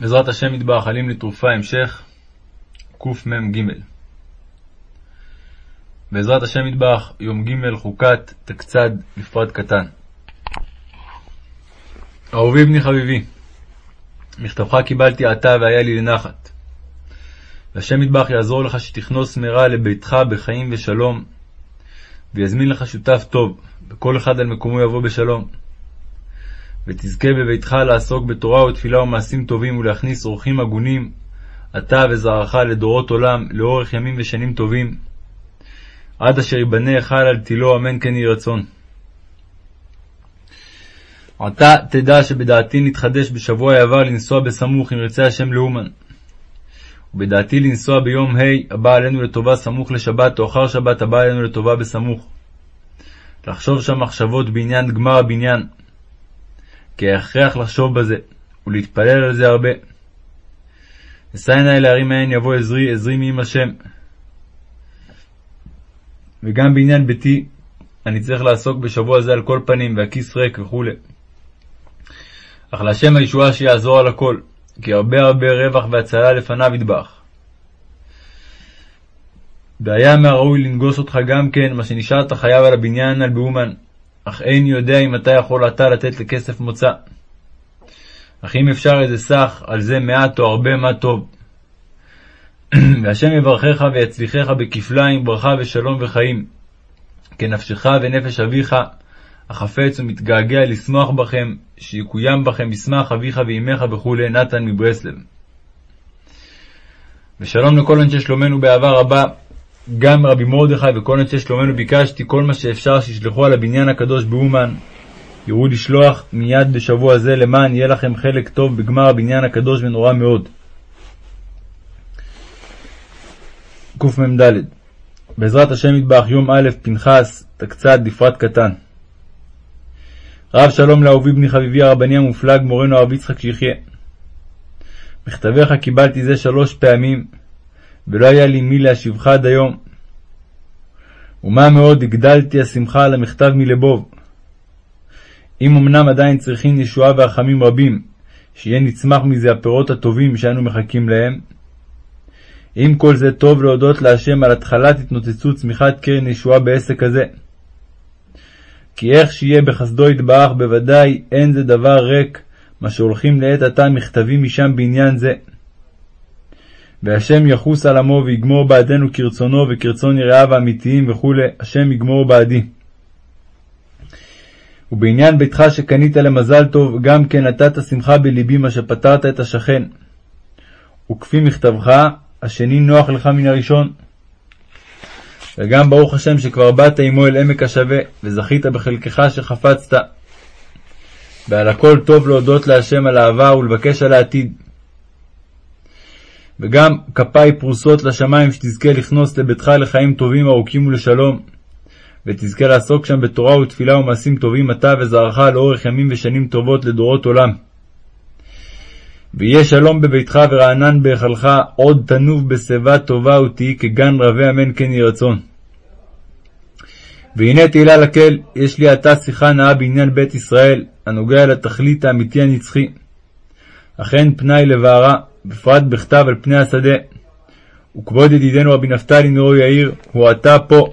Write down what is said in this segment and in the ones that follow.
בעזרת השם יתברך, עלים לתרופה, המשך קמ"ג. בעזרת השם יתברך, יום ג' חוקת תקצד בפרט קטן. אהובי בני חביבי, מכתבך קיבלתי עתה והיה לי לנחת. והשם יתברך יעזור לך שתכנוס מהרה לביתך בחיים ושלום, ויזמין לך שותף טוב, וכל אחד על מקומו יבוא בשלום. ותזכה בביתך לעסוק בתורה ותפילה ומעשים טובים ולהכניס אורחים הגונים, אתה וזרעך לדורות עולם, לאורך ימים ושנים טובים, עד אשר ייבנה היכל על תילו, אמן כן יהי רצון. עתה תדע שבדעתי נתחדש בשבוע העבר לנסוע בסמוך, אם ירצה השם לאומן. ובדעתי לנסוע ביום ה' הבא עלינו לטובה סמוך לשבת, או אחר שבת הבא עלינו לטובה בסמוך. לחשוב שם מחשבות בעניין גמר הבניין, כי ההכרח לחשוב בזה, ולהתפלל על זה הרבה. אשא עיני להרים העין יבוא עזרי, עזרי מעם השם. וגם בעניין ביתי, אני צריך לעסוק בשבוע זה על כל פנים, והכיס ריק וכו'. אך להשם הישועה שיעזור על הכל, כי הרבה הרבה רווח והצלה לפניו ידבח. והיה מהראוי לנגוס אותך גם כן, מה שנשארת חייב על הבניין על באומן, אך אין יודע אם אתה יכול אתה לתת לכסף מוצא. אך אם אפשר איזה סך, על זה מעט או הרבה מה טוב. והשם יברכך ויצליחך בכפליים ברכה ושלום וחיים. כנפשך ונפש אביך, החפץ ומתגעגע לשמוח בכם, שיקוים בכם ישמח אביך ואימך וכו', נתן מברסלב. ושלום לכל אנשי שלומנו באהבה רבה, גם רבי מרדכי וכל אנשי שלומנו ביקשתי כל מה שאפשר שישלחו על הבניין הקדוש באומן. יראו לשלוח מיד בשבוע זה למען יהיה לכם חלק טוב בגמר הבניין הקדוש ונורא מאוד. קמ"ד בעזרת השם יתברך יום א' פנחס תקצת בפרט קטן. רב שלום לאהובי בני חביבי הרבני המופלג מורנו הרב יצחק שיחיה. מכתביך קיבלתי זה שלוש פעמים ולא היה לי מי להשיבך עד היום. ומה מאוד הגדלתי השמחה על המכתב מלבוב. אם אמנם עדיין צריכים ישועה ורחמים רבים, שיהיה נצמח מזה הפירות הטובים שאנו מחכים להם, עם כל זה טוב להודות להשם על התחלת התנוצצות צמיחת קרן ישועה בעסק הזה. כי איך שיהיה בחסדו יתברך, בוודאי אין זה דבר ריק, מה שהולכים לעת עתה מכתבים משם בעניין זה. והשם יחוס על עמו ויגמור בעדנו כרצונו וכרצון יראיו האמיתיים וכו', השם יגמור בעדי. ובעניין ביתך שקנית למזל טוב, גם כן נתת שמחה בלבי מה שפטרת את השכן. וכפי מכתבך, השני נוח לך מן הראשון. וגם ברוך השם שכבר באת עמו אל עמק השווה, וזכית בחלקך שחפצת. ועל הכל טוב להודות להשם על העבר ולבקש על העתיד. וגם כפיי פרוסות לשמיים שתזכה לכנוס לביתך לחיים טובים ארוכים ולשלום, ותזכה לעסוק שם בתורה ותפילה ומעשים טובים אתה וזרעך לאורך ימים ושנים טובות לדורות עולם. ויהיה שלום בביתך ורענן בהיכלך, עוד תנוב בשיבה טובה ותהי כגן רבי אמן כן יהי רצון. והנה תהילה לקהל, יש לי עתה שיחה נאה בעניין בית ישראל, הנוגע לתכלית האמיתי הנצחי. אכן פנאי לבערה, בפרט בכתב על פני השדה. וכבוד ידידנו רבי נפתלי נורו יאיר, הוא עתה פה.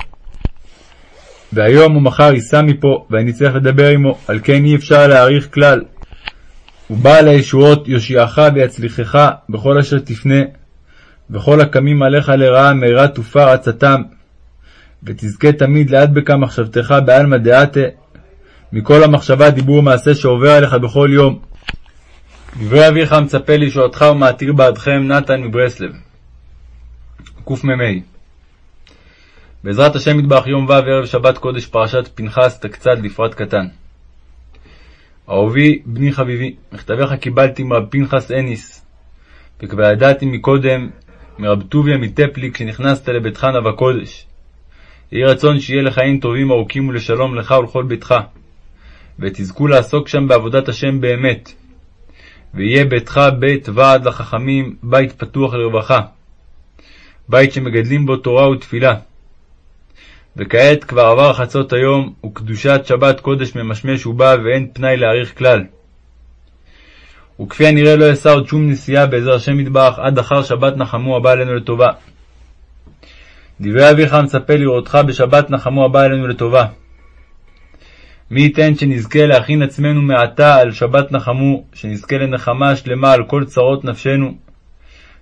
והיום ומחר ייסע מפה, ואני צריך לדבר עמו, על כן אי אפשר להעריך כלל. ובעל הישועות יושיעך ויצליחך בכל אשר תפנה, וכל הקמים עליך לרעה מהרה תופר עצתם, ותזכה תמיד להדבקה מחשבתך בעלמא דעתה, מכל המחשבה דיבור מעשה שעובר עליך בכל יום. דברי אביך מצפה לישועתך ומעתיר בעדכם נתן מברסלב. קמ"ה בעזרת השם יתברך יום ו' ערב שבת קודש פרשת פנחס תקצת בפרט קטן. אהובי בני חביבי, מכתביך קיבלתי מרב פנחס אניס, וכבר ידעתי מקודם מרב טוביה מטפליק כשנכנסת לביתך נווה קודש. יהי רצון שיהיה לחיים טובים ארוכים ולשלום לך ולכל ביתך, ותזכו לעסוק שם בעבודת השם באמת. ויהיה ביתך בית ועד לחכמים, בית פתוח לרווחה, בית שמגדלים בו תורה ותפילה. וכעת כבר עבר חצות היום, וקדושת שבת קודש ממשמש ובא, ואין פנאי להאריך כלל. וכפי הנראה לא אשא עוד שום נסיעה בעזר השם יתברך עד אחר שבת נחמו הבא עלינו לטובה. דברי אביך מצפה לראותך בשבת נחמו הבא עלינו לטובה. מי ייתן שנזכה להכין עצמנו מעתה על שבת נחמו, שנזכה לנחמה שלמה על כל צרות נפשנו,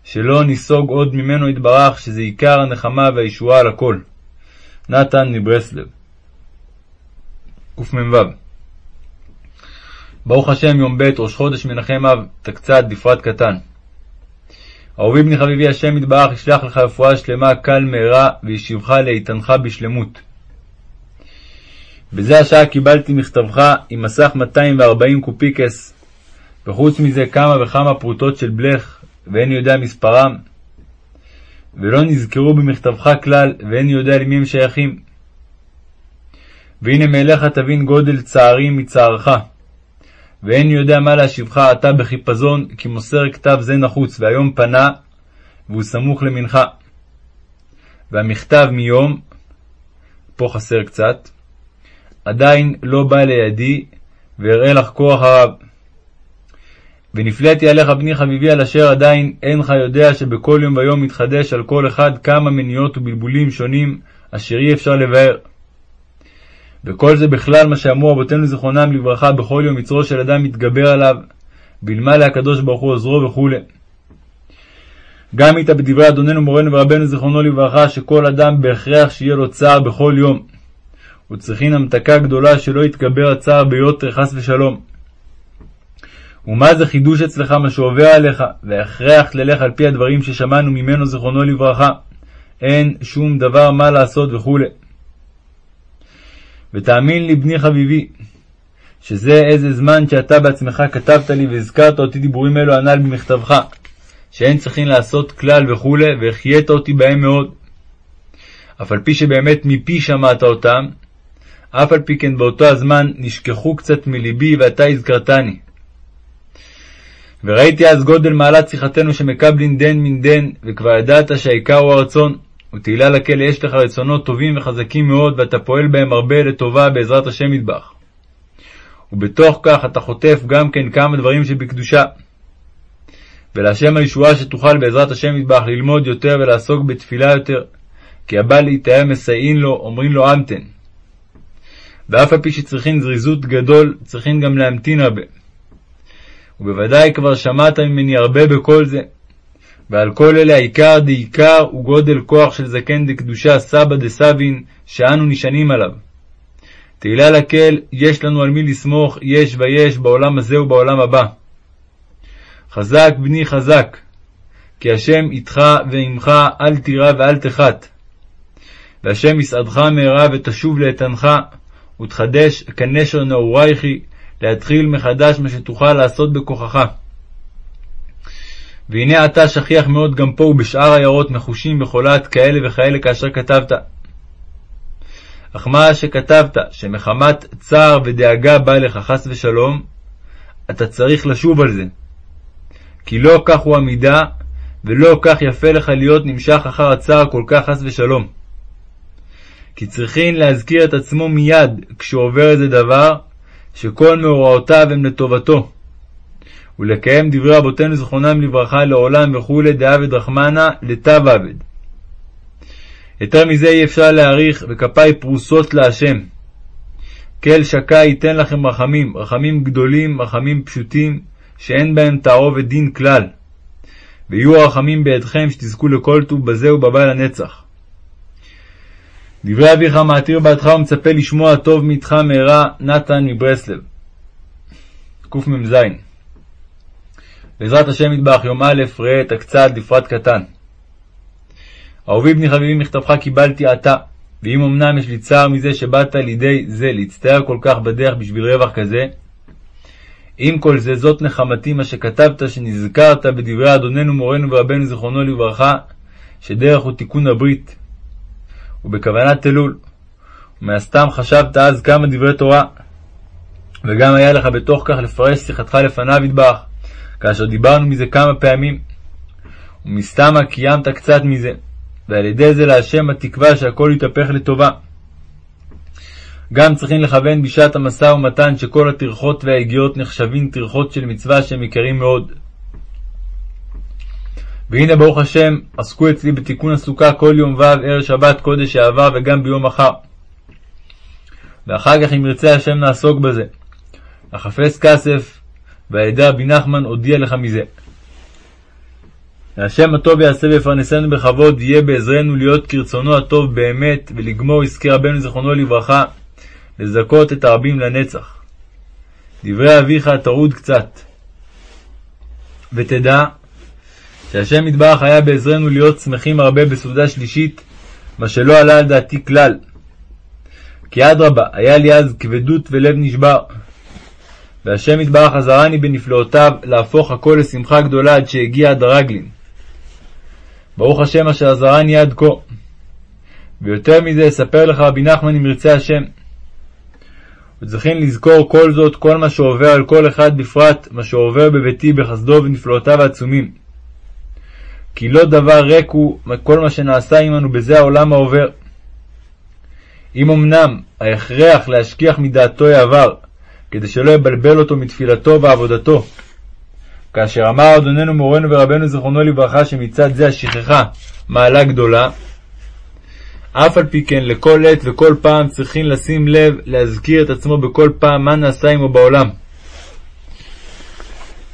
שלא ניסוג עוד ממנו יתברך, שזה עיקר הנחמה והישועה על הכל. נתן מברסלב קמ"ו ברוך השם יום ב' ראש חודש מנחם אב, תקצ"ד בפרט קטן. אהובי בני חביבי השם יתברך ישלח לך רפואה שלמה קל מהרה וישיבך לאיתנך בשלמות. בזה השעה קיבלתי מכתבך עם סך 240 קופיקס, וחוץ מזה כמה וכמה פרוטות של בלך, ואיני יודע מספרם, ולא נזכרו במכתבך כלל, ואיני יודע למי הם שייכים. והנה מאליך תבין גודל צערי מצערך, ואיני יודע מה להשיבך עתה בחיפזון, כי מוסר כתב זה נחוץ, והיום פנה, והוא סמוך למנחה. והמכתב מיום, פה חסר קצת, עדיין לא בא לידי, ואראה לך כוח הרב. ונפלאתי עליך בני חביבי על אשר עדיין אינך יודע שבכל יום ויום מתחדש על כל אחד כמה מניעות ובלבולים שונים אשר אי אפשר לבאר. וכל זה בכלל מה שאמרו אבותינו זיכרונם לברכה בכל יום יצרו של אדם מתגבר עליו, בלמה להקדוש ברוך הוא עוזרו וכו'. גם איתה בדברי אדוננו מורנו ורבנו זיכרונו לברכה שכל אדם בהכרח שיהיה לו צער בכל יום, וצריכין המתקה גדולה שלא יתגבר הצער ביותר חס ושלום. ומה זה חידוש אצלך מה שעובר עליך, והכרח תלך על פי הדברים ששמענו ממנו זיכרונו לברכה. אין שום דבר מה לעשות וכו'. ותאמין לי, בני חביבי, שזה איזה זמן שאתה בעצמך כתבת לי והזכרת אותי דיבורים אלו הנ"ל במכתבך, שאין צריכים לעשות כלל וכו', והחיית אותי בהם מאוד. אף על פי שבאמת מפי שמעת אותם, אף על פי כן באותו הזמן נשכחו קצת מליבי ואתה הזכרתני. וראיתי אז גודל מעלת שיחתנו שמקבלין דן מן דן, וכבר ידעת שהעיקר הוא הרצון. ותהילה לכלא יש לך רצונות טובים וחזקים מאוד, ואתה פועל בהם הרבה לטובה בעזרת השם מטבח. ובתוך כך אתה חוטף גם כן כמה דברים שבקדושה. ולהשם הישועה שתוכל בעזרת השם מטבח ללמוד יותר ולעסוק בתפילה יותר, כי הבא להתאר מסייעין לו, אומרים לו אמתן. ואף על פי שצריכין זריזות גדול, צריכין גם להמתין הרבה. ובוודאי כבר שמעת ממני הרבה בכל זה. ועל כל אלה העיקר דעיקר הוא גודל כוח של זקן דקדושה סבא דסבין, שאנו נשענים עליו. תהילה לקהל, יש לנו על מי לסמוך, יש ויש, בעולם הזה ובעולם הבא. חזק בני חזק, כי השם איתך ועמך, אל תירא ואל תחת. והשם יסעדך מהרה ותשוב לאיתנך, ותחדש כנשר נעורייכי, להתחיל מחדש מה שתוכל לעשות בכוחך. והנה אתה שכיח מאוד גם פה ובשאר עיירות נחושים בחולת כאלה וכאלה כאשר כתבת. אך מה שכתבת, שמחמת צער ודאגה בא לך חס ושלום, אתה צריך לשוב על זה. כי לא כך הוא המידה, ולא כך יפה לך להיות נמשך אחר הצער כל כך חס ושלום. כי להזכיר את עצמו מיד כשעובר איזה דבר, שכל מאורעותיו הם לטובתו. ולקיים דברי רבותינו זכרונם לברכה לעולם וכולי דעבד רחמנה לתו עבד. יותר מזה אי אפשר להעריך, וכפיי פרוסות להשם. כל שקה ייתן לכם רחמים, רחמים גדולים, רחמים פשוטים, שאין בהם תערובת דין כלל. ויהיו הרחמים בידכם שתזכו לכל טוב בזה ובבא לנצח. דברי אביך מעתיר בעדך ומצפה לשמוע טוב מאיתך מהרה, נתן מברסלב. קמ"ז בעזרת השם יטבח, יום א', ראה את הקצת לפרט קטן. אהובי בני חביבי מכתבך קיבלתי עתה, ואם אמנם יש לי צער מזה שבאת לידי זה להצטער כל כך בדרך בשביל רווח כזה, עם כל זה זאת נחמתי מה שכתבת שנזכרת בדברי אדוננו מורנו ורבנו זיכרונו לברכה, שדרך הוא תיקון הברית, ובכוונת אלול. ומהסתם חשבת אז כמה דברי תורה, וגם היה לך בתוך כך לפרש שיחתך לפניו ידבח, כאשר דיברנו מזה כמה פעמים. ומסתמה קיימת קצת מזה, ועל ידי זה להשם התקווה שהכל יתהפך לטובה. גם צריכים לכוון בשעת המשא ומתן שכל הטרחות והיגיעות נחשבים טרחות של מצווה שהם יקרים מאוד. והנה ברוך השם, עסקו אצלי בתיקון הסוכה כל יום ו' ערב שבת קודש שעבר וגם ביום מחר. ואחר כך אם ירצה השם נעסוק בזה. החפש כסף, ועל רבי נחמן הודיע לך מזה. והשם הטוב יעשה ויפרנסנו בכבוד, יהיה בעזרנו להיות כרצונו הטוב באמת, ולגמור עסקי רבנו זיכרונו לברכה, לזכות את הרבים לנצח. דברי אביך טרוד קצת. ותדע שהשם יתברך היה בעזרנו להיות שמחים הרבה בסעודה שלישית, מה שלא עלה על דעתי כלל. כי אדרבה, היה לי אז כבדות ולב נשבר. והשם יתברך עזרני בנפלאותיו להפוך הכל לשמחה גדולה עד שהגיע עד הרגלין. ברוך השם אשר עזרני עד כה. ויותר מזה אספר לך רבי נחמן אם ירצה השם. וצריכים לזכור כל זאת, כל מה שעובר על כל אחד בפרט, מה שעובר בביתי בחסדו ונפלאותיו העצומים. כי לא דבר ריק הוא כל מה שנעשה עמנו בזה העולם העובר. אם אמנם ההכרח להשכיח מדעתו העבר, כדי שלא יבלבל אותו מתפילתו ועבודתו, כאשר אמר אדוננו מורנו ורבנו זיכרונו לברכה שמצד זה השכחה מעלה גדולה, אף על פי כן לכל עת וכל פעם צריכים לשים לב להזכיר את עצמו בכל פעם מה נעשה עמו בעולם.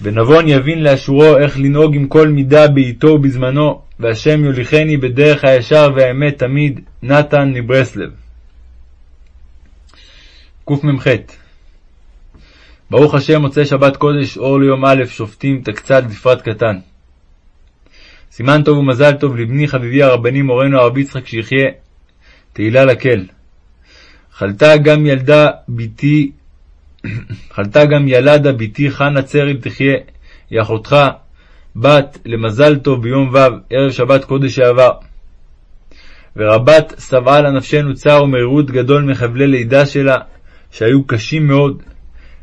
ונבון יבין לאשורו איך לנהוג עם כל מידה בעתו ובזמנו, והשם יוליכני בדרך הישר והאמת תמיד, נתן מברסלב. קמ"ח ברוך השם מוצאי שבת קודש אור ליום א' שופטים תקצ"ד בפרט קטן. סימן טוב ומזל טוב לבני חביבי הרבני מורנו הרבי יצחק שיחיה, תהילה לקל. חלתה גם ילדה בתי חלתה גם ילדה בתי חנה צריל תחיה, היא אחותך, בת למזל טוב ביום ו', ערב שבת קודש שעבר. ורבת שבעה לנפשנו צער ומרירות גדול מחבלי לידה שלה, שהיו קשים מאוד,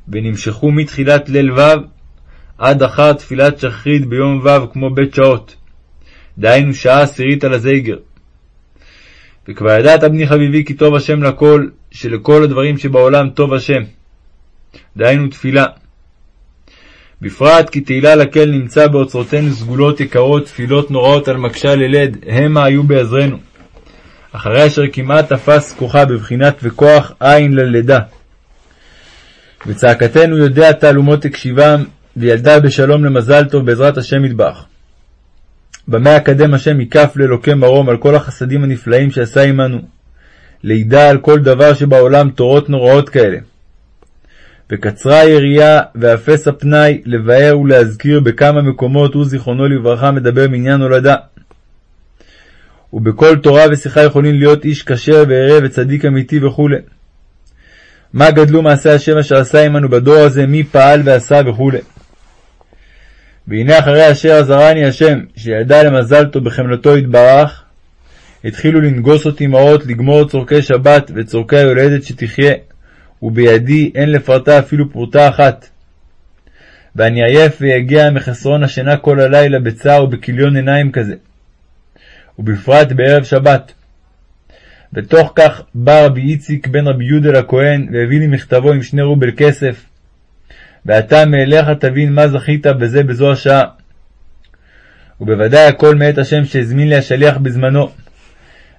ונמשכו מתחילת ליל ו' עד אחר תפילת שחרית ביום ו' כמו בית שעות, דהיינו שעה עשירית על הזייגר. וכבר ידעת בני חביבי כי טוב השם לכל, שלכל הדברים שבעולם טוב השם. דהיינו תפילה. בפרט כי תהילה לקל נמצא באוצרותינו סגולות יקרות, תפילות נוראות על מקשה ללד, המה היו בעזרנו. אחרי אשר כמעט תפס כוחה בבחינת וכוח עין ללידה. וצעקתנו יודע תעלומות הקשיבם, וילדה בשלום למזל טוב בעזרת השם ידבח. במה יקדם השם מכף לאלוקי מרום על כל החסדים הנפלאים שעשה עמנו, לידע על כל דבר שבעולם תורות נוראות כאלה. וקצרה היריעה ואפס הפנאי לבאר ולהזכיר בכמה מקומות הוא זיכרונו לברכה מדבר מעניין הולדה. ובכל תורה ושיחה יכולים להיות איש כשר וערב וצדיק אמיתי וכו'. מה גדלו מעשי השם אשר עשה עמנו בדור הזה, מי פעל ועשה וכו'. והנה אחרי אשר עזרני השם, שידע למזל טוב בחמלתו יתברך, התחילו לנגוס אותי מעות לגמור צורכי שבת וצורכי היולדת שתחיה, ובידי אין לפרטה אפילו פרוטה אחת. ואני עייף ויגיע מחסרון השינה כל הלילה בצער ובכיליון עיניים כזה. ובפרט בערב שבת. בתוך כך בא רבי איציק בן רבי יהודה לכהן, והביא לי מכתבו עם שני רובל כסף. ואתה מאליך תבין מה זכית בזה בזו השעה. ובוודאי הכל מאת השם שהזמין לי השליח בזמנו.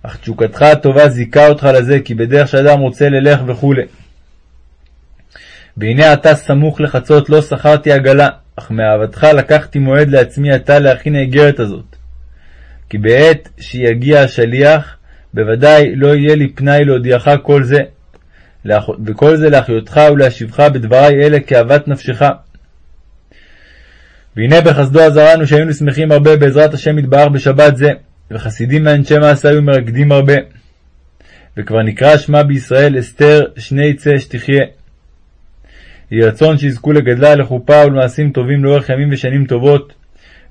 אך תשוקתך הטובה זיכה אותך לזה, כי בדרך שאדם רוצה ללך וכו'. והנה עתה סמוך לחצות לא שכרתי עגלה, אך מאהבתך לקחתי מועד לעצמי עתה להכין האיגרת הזאת. כי בעת שיגיע השליח, בוודאי לא יהיה לי פנאי להודיעך כל זה, וכל זה להחיותך ולהשיבך בדברי אלה כאוות נפשך. והנה בחסדו עזרנו שהיינו שמחים הרבה בעזרת השם יתברך בשבת זה, וחסידים מאנשי מעשה היו מרקדים הרבה. וכבר נקרא שמה בישראל אסתר שני צא שתחיה. יהי רצון שיזכו לגדלה לחופה ולמעשים טובים לאורך ימים ושנים טובות,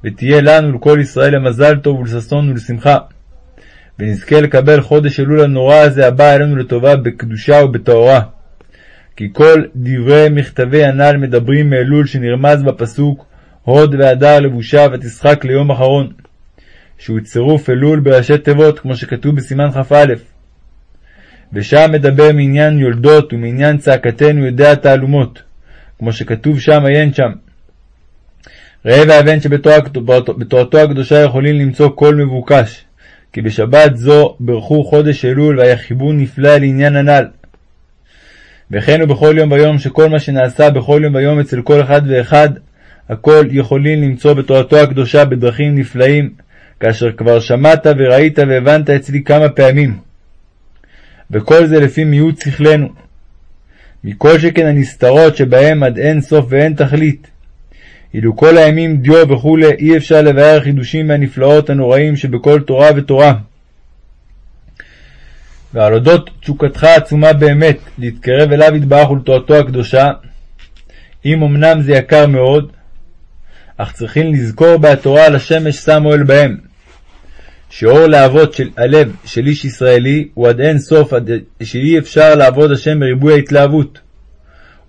ותהיה לנו לכל ישראל למזל טוב ולששון ולשמחה. ונזכה לקבל חודש אלול הנורא הזה הבא עלינו לטובה בקדושה ובטהרה. כי כל דברי מכתבי הנ"ל מדברים מאלול שנרמז בפסוק הוד והדר לבושה ותשחק ליום אחרון, שהוא צירוף אלול בראשי תיבות כמו שכתוב בסימן כ"א. ושם מדבר מעניין יולדות ומעניין צעקתנו יודע תעלומות, כמו שכתוב שם עיין שם. ראה והבן שבתורתו הקדושה יכולים למצוא כל מבוקש, כי בשבת זו ברכו חודש אלול והיה חיבור נפלא לעניין הנ"ל. וכן ובכל יום ויום שכל מה שנעשה בכל יום ויום אצל כל אחד ואחד, הכל יכולים למצוא בתורתו הקדושה בדרכים נפלאים, כאשר כבר שמעת וראית והבנת אצלי כמה פעמים. וכל זה לפי מיעוט שכלנו. מכל שכן הנסתרות שבהם עד אין סוף ואין תכלית. אילו כל הימים דיו וכולי, אי אפשר לבאר החידושים והנפלאות הנוראים שבכל תורה ותורה. ועל אודות תשוקתך העצומה באמת להתקרב אליו יתברך ולתורתו הקדושה, אם אמנם זה יקר מאוד, אך צריכים לזכור בהתורה על השמש שם אוהל בהם, שאור להבות של הלב של איש ישראלי הוא עד אין סוף, עד שאי אפשר לעבוד השם בריבוי ההתלהבות.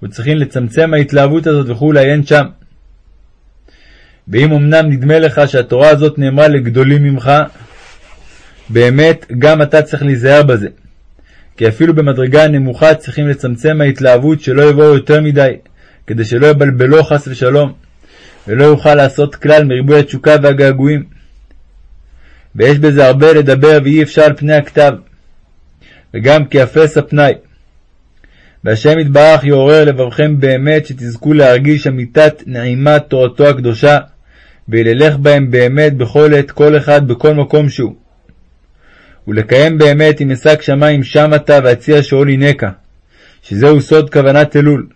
וצריכים לצמצם ההתלהבות הזאת וכולי, אין שם. ואם אמנם נדמה לך שהתורה הזאת נאמרה לגדולים ממך, באמת גם אתה צריך להיזהר בזה. כי אפילו במדרגה הנמוכה צריכים לצמצם ההתלהבות שלא יבואו יותר מדי, כדי שלא יבלבלו חס ושלום, ולא יוכל לעשות כלל מריבוי התשוקה והגעגועים. ויש בזה הרבה לדבר ואי אפשר על פני הכתב, וגם כיפס הפנאי. והשם יתברך יעורר לבבכם באמת שתזכו להרגיש אמיתת נעימת תורתו הקדושה, וללך בהם באמת בכל עת כל אחד בכל מקום שהוא. ולקיים באמת עם משק שמים שמתה והציע שאול הינקה, שזהו סוד כוונת אלול.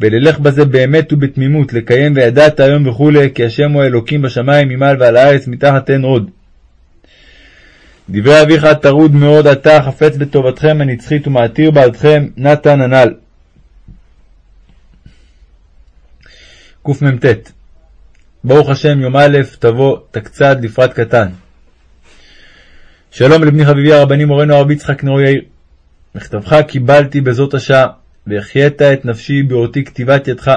וללך בזה באמת ובתמימות, לקיים וידעת היום וכולי, כי השם הוא האלוקים בשמיים ממעל ועל הארץ מתחת אין עוד. דברי אביך טרוד מאוד אתה, חפץ בטובתכם הנצחית ומעתיר בעדכם, נתן הנ"ל. קמ"ט ברוך השם, יום א', תבוא, תקצד, לפרט קטן. שלום לבני חביבי הרבני מורנו הרב יצחק נאו יאיר. מכתבך קיבלתי בזאת השעה, והחיית את נפשי באותי כתיבת ידך.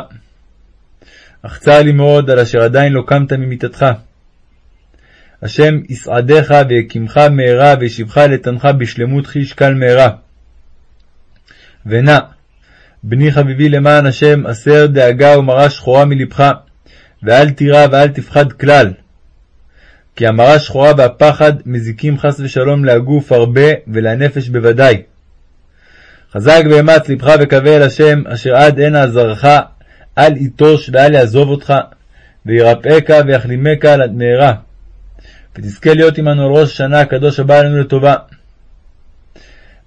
אך צר לי מאוד על אשר עדיין לא קמת ממיתתך. השם יסעדך ויקימך מהרה וישיבך לתנך בשלמות חיש קל מהרה. ונע, בני חביבי למען השם, הסר דאגה ומרה שחורה מלבך, ואל תירא ואל תפחד כלל. כי המרה שחורה והפחד מזיקים חס ושלום להגוף הרבה ולנפש בוודאי. חזק ואמץ לבך וקווה אל השם, אשר עד הנה עזרך, אל יטוש ואל יעזוב אותך, וירפאך ויחלימך מהרה. ותזכה להיות עמנו על ראש השנה הקדוש הבא עלינו לטובה.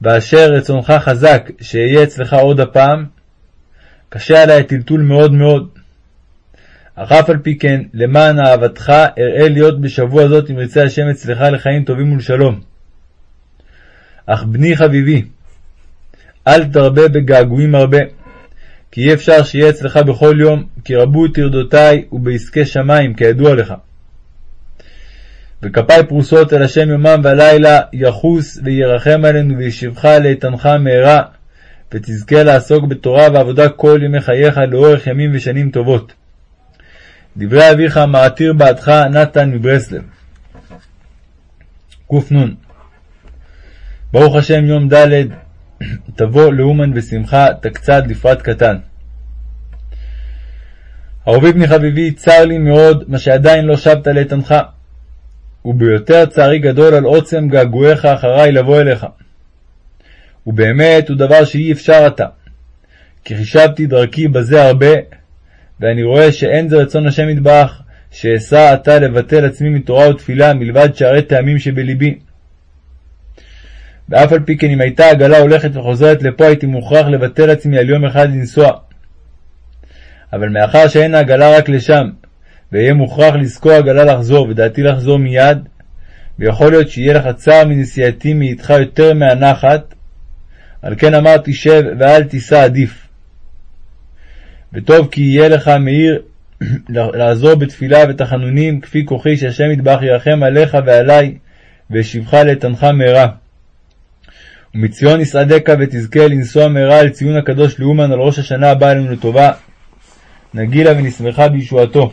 ואשר רצונך חזק שאהיה אצלך עוד הפעם, קשה עלי הטלטול מאוד מאוד. אך אף על פי כן, למען אהבתך אראה להיות בשבוע זאת אם ירצה השם אצלך לחיים טובים ולשלום. אך בני חביבי, אל תרבה בגעגועים הרבה, כי אי אפשר שיהיה אצלך בכל יום, כי רבו טרדותי ובעסקי שמיים, כידוע לך. וכפי פרוסות אל השם יומם ולילה, יחוס וירחם עלינו וישיבך לאיתנך מהרה, ותזכה לעסוק בתורה ועבודה כל ימי חייך לאורך ימים ושנים טובות. דברי אביך מעתיר בעדך נתן מברסלב. קנ ברוך השם יום ד' תבוא לאומן בשמחה תקצד לפרט קטן. אהובי בני חביבי, צר לי מאוד מה שעדיין לא שבת לאיתנך, וביותר צערי גדול על עוצם געגועיך אחריי לבוא אליך. ובאמת הוא דבר שאי אפשר עתה, כי חישבתי דרכי בזה הרבה, ואני רואה שאין זה רצון השם יתברך, שאסע עתה לבטל עצמי מתורה ותפילה מלבד שערי טעמים שבלבי. ואף על פי כן אם הייתה עגלה הולכת וחוזרת לפה הייתי מוכרח לבטל עצמי על יום אחד לנסוע. אבל מאחר שאין העגלה רק לשם, ואהיה מוכרח לזכור עגלה לחזור, ודעתי לחזור מיד, ויכול להיות שיהיה לך צער מנסיעתי מאיתך יותר מהנחת, על כן אמרתי שב ואל תיסע עדיף. וטוב כי יהיה לך מאיר לעזור בתפילה ותחנונים, כפי כוחי שהשם יתברך ירחם עליך ועלי, וישיבך לאיתנך מהרה. ומציון יסעדך ותזכה לנסוע מהרה על ציון הקדוש לאומן על ראש השנה הבאה עלינו לטובה. נגילה ונשמחה בישועתו.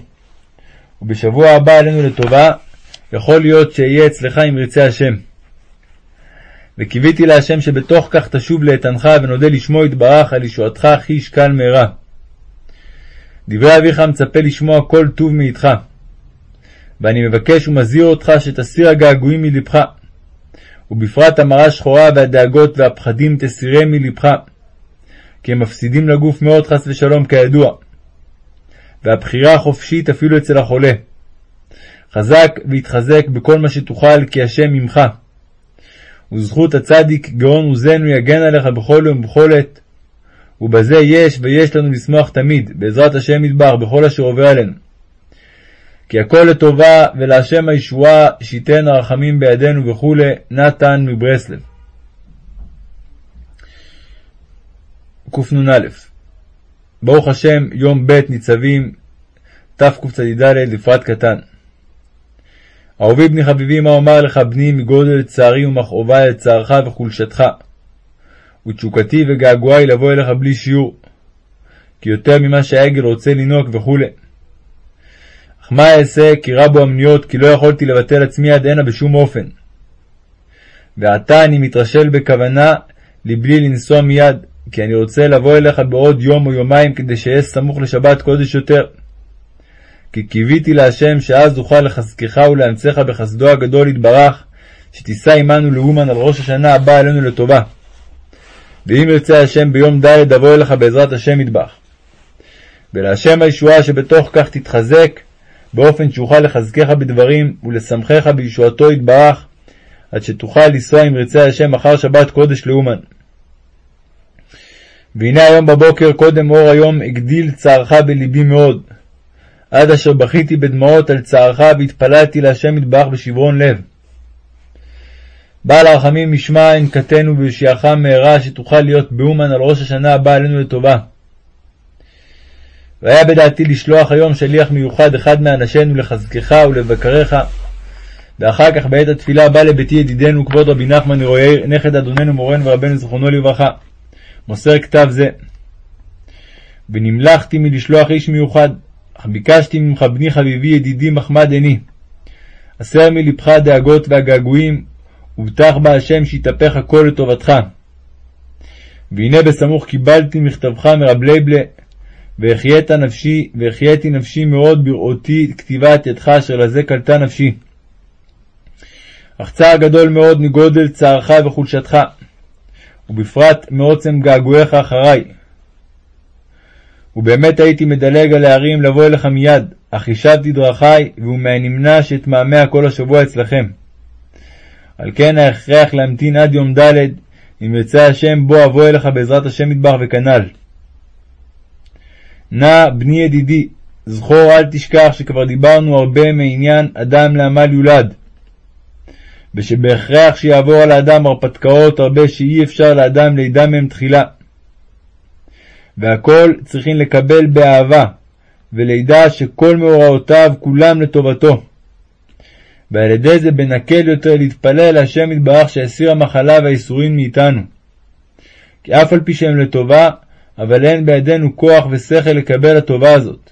ובשבוע הבא עלינו לטובה, יכול להיות שאהיה אצלך אם ירצה השם. וקיוויתי להשם שבתוך כך תשוב לאיתנך ונודה לשמו יתברך על ישועתך חיש קל מהרה. דברי אביך מצפה לשמוע כל טוב מאיתך. ואני מבקש ומזהיר אותך שתסיר הגעגועים מלבך, ובפרט המרה שחורה והדאגות והפחדים תסירם מלבך, כי הם מפסידים לגוף מאוד חס ושלום כידוע. והבחירה החופשית אפילו אצל החולה. חזק והתחזק בכל מה שתוכל, כי השם עמך. וזכות הצדיק גאון עוזנו יגן עליך בכל יום ובכל עת. ובזה יש ויש לנו לשמוח תמיד, בעזרת השם ידבח, בכל אשר עובר עלינו. כי הכל לטובה ולהשם הישועה, שיתן הרחמים בידינו וכולי, נתן מברסלב. קנ"א ברוך השם, יום ב' ניצבים, תקצ"ד, לפרט קטן. אהובי בני חביבי, מה אומר לך, בני, מגודל צערי ומכאובי על צערך וחולשתך, ותשוקתי וגעגועי לבוא אליך בלי שיעור, כי יותר ממה שהעגל רוצה לנהוג וכו'. אך מה אעשה כי רבו המניות, כי לא יכולתי לבטל עצמי עד הנה בשום אופן. ועתה אני מתרשל בכוונה לבלי לנסוע מיד, כי אני רוצה לבוא אליך בעוד יום או יומיים כדי שאהיה סמוך לשבת קודש יותר. כי קיוויתי להשם שאז אוכל לחזקך ולאמצך בחסדו הגדול יתברך, שתישא עמנו לאומן על ראש השנה הבא עלינו לטובה. ואם ירצה השם ביום ד' אבוא אליך בעזרת השם ידבח. ולהשם הישועה שבתוך כך תתחזק, באופן שאוכל לחזקך בדברים ולשמחך בישועתו יתברך, עד שתוכל לנסוע אם ירצה השם אחר שבת קודש לאומן. והנה היום בבוקר קודם אור היום הגדיל צערך בלבי מאוד, עד אשר בכיתי בדמעות על צערך והתפללתי להשם יתברך בשברון לב. בעל הרחמים משמע ענקתנו ביושיעך מהרה שתוכל להיות באומן על ראש השנה הבא עלינו לטובה. והיה בדעתי לשלוח היום שליח מיוחד אחד מאנשינו לחזקך ולבקריך, ואחר כך בעת התפילה בא לביתי ידידנו כבוד רבי נחמן נכד אדוננו מורנו ורבנו זכרונו לברכה. מוסר כתב זה. ונמלכתי מלשלוח איש מיוחד, אך ביקשתי ממך בני חביבי ידידי מחמד עיני. הסר מלבך הדאגות והגעגועים, ובטח בה השם שיתהפך הכל לטובתך. והנה בסמוך קיבלתי מכתבך מרב לייבלה, והחיית נפשי, והחייתי נפשי מאוד בראותי כתיבת ידך אשר לזה קלטה נפשי. אך צער גדול מאוד מגודל צערך וחולשתך, ובפרט מעוצם געגועיך אחריי. ובאמת הייתי מדלג על הערים לבוא אליך מיד, אך חישבתי דרכי, והוא מהנמנע שאתמהמה כל השבוע אצלכם. על כן ההכרח להמתין עד יום ד', אם ירצה השם בו אבוא אליך בעזרת השם מטבח וכנ"ל. נא, בני ידידי, זכור אל תשכח שכבר דיברנו הרבה מעניין אדם לעמל יולד. ושבהכרח שיעבור על האדם הרפתקאות הרבה שאי אפשר לאדם לידע מהם תחילה. והכל צריכים לקבל באהבה, ולידע שכל מאורעותיו כולם לטובתו. ועל ידי זה בנקל יותר להתפלל להשם יתברך שיסיר המחלה והייסורים מאיתנו. כי אף על פי שהם לטובה, אבל אין בידינו כוח ושכל לקבל הטובה הזאת.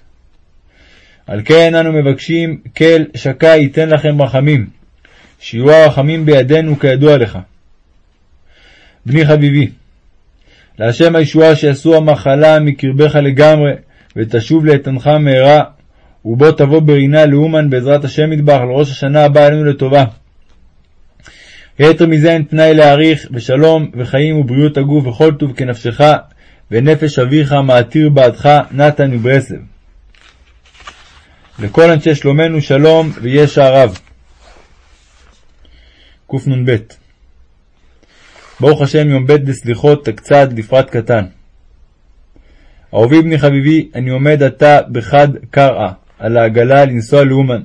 על כן אנו מבקשים, כל שקע ייתן לכם רחמים, שיהיו הרחמים בידינו כידוע לך. בני חביבי, להשם הישועה שיעשו המחלה מקרבך לגמרי, ותשוב לאיתנך מהרה, ובוא תבוא ברינה לאומן בעזרת השם ידבח על ראש השנה הבא עלינו לטובה. יתר מזה אין תנאי להאריך, ושלום וחיים ובריאות הגוף וכל טוב כנפשך, ונפש אביך מעתיר בעדך נתן מברסלב. לכל אנשי שלומנו שלום וישע רב. קנ"ב ברוך השם יום ב' בסליחות תקצ"ד לפרט קטן. אהובי בני חביבי, אני עומד עתה בחד קרעה, על העגלה לנסוע לאומן.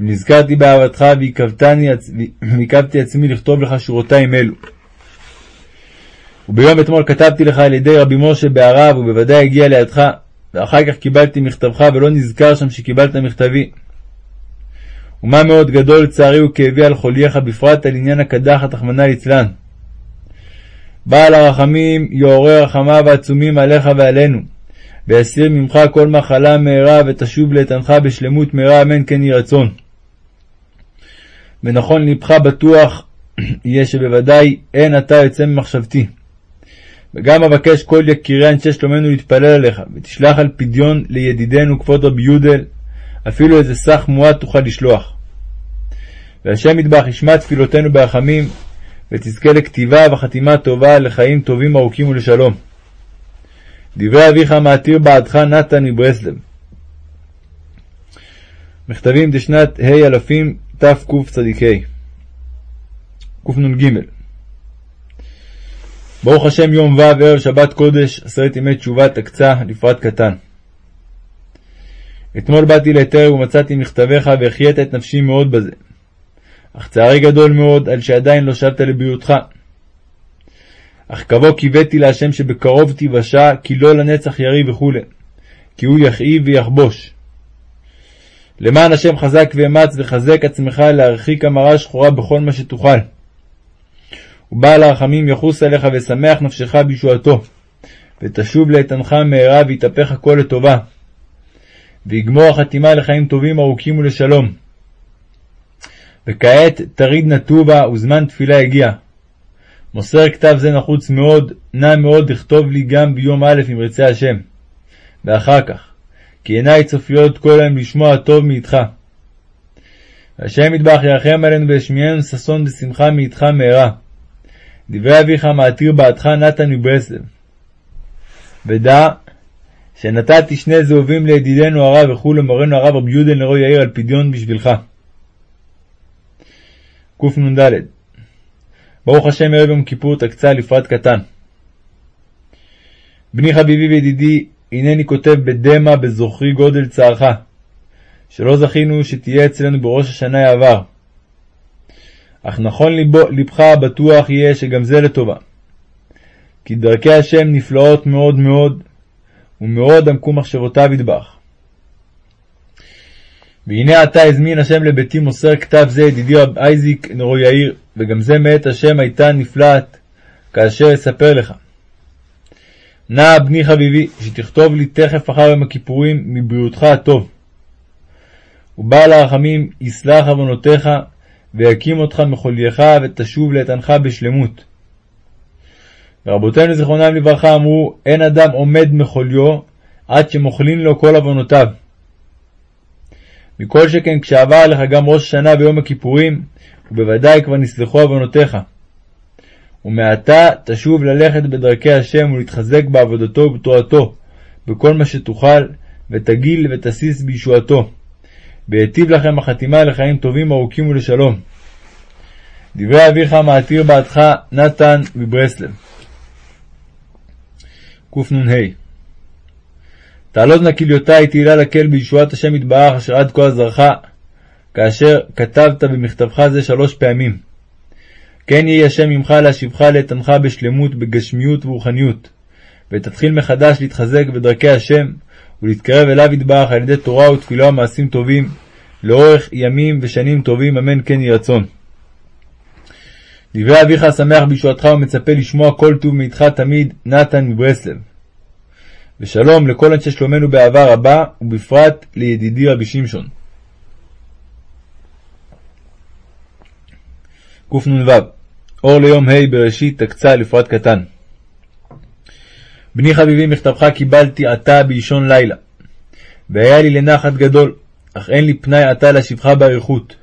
ונזכרתי באהבתך ועיכבתי עצמי לכתוב לך שורותיים אלו. וביום אתמול כתבתי לך על ידי רבי משה בערב, ובוודאי הגיע לידך, ואחר כך קיבלתי מכתבך ולא נזכר שם שקיבלת מכתבי. ומה מאוד גדול צערי וכאבי על חולייך, בפרט על עניין הקדחת, רחמנא ליצלן. בעל הרחמים יעורר רחמיו העצומים עליך ועלינו, ויסיר ממך כל מחלה מהרה, ותשוב לאיתנך בשלמות מהרה, אמן כן יהי רצון. ונכון לבך בטוח יהיה שבוודאי אין אתה יוצא ממחשבתי. וגם אבקש כל יקירי אנשי שלומנו להתפלל עליך, ותשלח על פדיון לידידנו כבוד רבי יודל, אפילו איזה סך מועט תוכל לשלוח. והשם ידבח ישמע תפילותינו ברחמים, ותזכה לכתיבה וחתימה טובה לחיים טובים ארוכים ולשלום. דברי אביך מעתיר בעדך נתן מברסלב. מכתבים דשנת ה' אלפים תקצ"ה קנ"ג ברוך השם יום ו' ערב שבת קודש עשרת ימי תשובה תקצה לפרט קטן. אתמול באתי לאתר ומצאתי מכתביך והחיית את נפשי מאוד בזה. אך צערי גדול מאוד על שעדיין לא שבת לבריאותך. אך קבו קיוויתי להשם שבקרוב תיוושע, כי לא לנצח יריב וכו', כי הוא יכאיב ויחבוש. למען השם חזק ואמץ וחזק עצמך להרחיק המרה שחורה בכל מה שתוכל. ובעל הרחמים יחוס עליך ושמח נפשך בישועתו, ותשוב לאיתנך מהרה ויתהפך הכל לטובה. ויגמור החתימה לחיים טובים ארוכים ולשלום. וכעת תריד נטובה וזמן תפילה הגיע. מוסר כתב זה נחוץ מאוד, נע מאוד לכתוב לי גם ביום א' אם ירצה השם. ואחר כך, כי עיניי צופיות כל היום לשמוע טוב מאיתך. השם יטבח ירחם עלינו וישמיענו ששון ושמחה מאיתך מהרה. דברי אביך מעתיר בעדך נתן מברסלב. ודע שנתתי שני זהובים לידידנו הרב וכו' למורנו הרב רבי יהודה נרו יאיר על פדיון בשבילך. קנ"ד ברוך השם ערב יום כיפור תקצה לפרט קטן. בני חביבי וידידי, הנני כותב בדמע בזוכרי גודל צערך, שלא זכינו שתהיה אצלנו בראש השנה העבר. אך נכון ליבו, לבך הבטוח יהיה שגם זה לטובה. כי דרכי השם נפלאות מאוד מאוד, ומאוד עמקו מחשבותיו ידבח. והנה עתה הזמין השם לביתי מוסר כתב זה ידידי רב אייזיק נרו יאיר, וגם זה מאת השם הייתה נפלאת, כאשר אספר לך. נא בני חביבי, שתכתוב לי תכף אחר יום הכיפורים מבריאותך הטוב. ובעל הרחמים יסלח עוונותיך, ויקים אותך מחולייך, ותשוב לאיתנך בשלמות. ורבותינו זיכרונם לברכה אמרו, אין אדם עומד מחוליו עד שמוכלין לו כל עוונותיו. מכל שכן כשעבר עליך גם ראש השנה ויום הכיפורים, ובוודאי כבר נסלחו עוונותיך. ומעתה תשוב ללכת בדרכי השם ולהתחזק בעבודתו ובתורתו, בכל מה שתוכל, ותגיל ותסיס בישועתו. ויטיב לכם החתימה לחיים טובים ארוכים ולשלום. דברי אביך מעתיר בעדך נתן מברסלב. קנ"ה תעלוז נא כליותי תהילה לקל בישועת השם יתברך אשר עד כה עזרך, כאשר כתבת במכתבך זה שלוש פעמים. כן יהי השם עמך להשיבך לאיתנך בשלמות, בגשמיות ורוחניות, ותתחיל מחדש להתחזק בדרכי השם, ולהתקרב אליו יתברך על ידי תורה ותפילה ומעשים טובים, לאורך ימים ושנים טובים, אמן כן יהי רצון. דברי אביך השמח בישועתך ומצפה לשמוע כל טוב מאיתך תמיד, נתן מברסלב. ושלום לכל אנשי שלומנו באהבה רבה, ובפרט לידידי רבי שמשון. קנ"ו אור ליום ה' בראשית תקצה לפרט קטן. בני חביבי מכתבך קיבלתי עתה באישון לילה, והיה לי לנחת גדול, אך אין לי פנאי עתה להשיבך באריכות.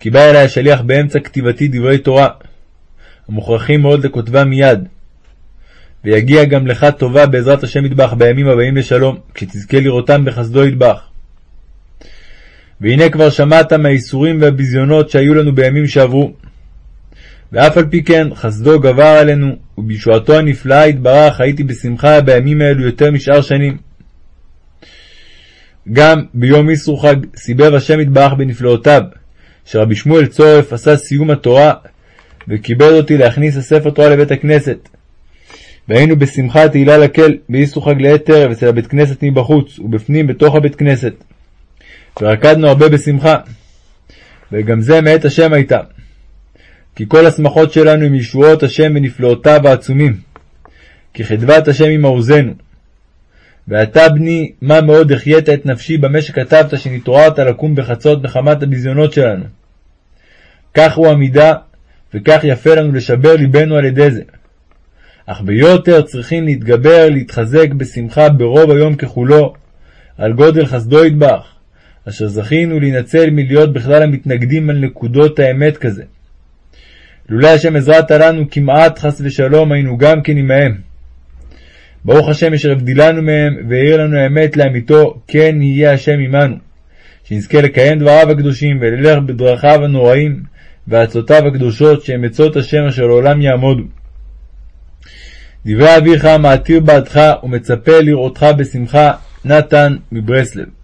כי בא אלי השליח באמצע כתיבתי דברי תורה, המוכרחים מאוד לכותבם מיד, ויגיע גם לך טובה בעזרת השם ידבח בימים הבאים לשלום, כשתזכה לראותם בחסדו ידבח. והנה כבר שמעת מהאיסורים והביזיונות שהיו לנו בימים שעברו. ואף על פי כן חסדו גבר עלינו, ובישועתו הנפלאה יתברך הייתי בשמחה בימים האלו יותר משאר שנים. גם ביום איסור חג סיבב השם יתברך בנפלאותיו, שרבי שמואל צורף עשה סיום התורה, וכיבד אותי להכניס הספר תורה לבית הכנסת. והיינו בשמחה תהילה לקל באיסור חג לעת ערב אצל הבית כנסת מבחוץ, ובפנים בתוך הבית כנסת. ורקדנו הרבה בשמחה. וגם זה מאת השם הייתה. כי כל השמחות שלנו הם ישועות השם ונפלאותיו העצומים. כי חדבת השם היא מעוזנו. ואתה בני, מה מאוד החיית את נפשי במה שכתבת שנתעוררת לקום בחצות מחמת הביזיונות שלנו. כך הוא המידה, וכך יפה לנו לשבר ליבנו על ידי זה. אך ביותר צריכים להתגבר, להתחזק בשמחה ברוב היום ככולו, על גודל חסדו ידבח, אשר זכינו להינצל מלהיות בכלל המתנגדים על נקודות האמת כזה. לולא השם עזרת לנו כמעט חס ושלום היינו גם כן עמהם. ברוך השם אשר הבדילנו מהם והאיר לנו האמת לאמיתו, כן יהיה השם עמנו. שנזכה לקיים דבריו הקדושים וללך בדרכיו הנוראים ועצותיו הקדושות שהם עצות השם אשר לעולם יעמודו. דברי אביך מעתיר בעדך ומצפה לראותך בשמחה, נתן מברסלב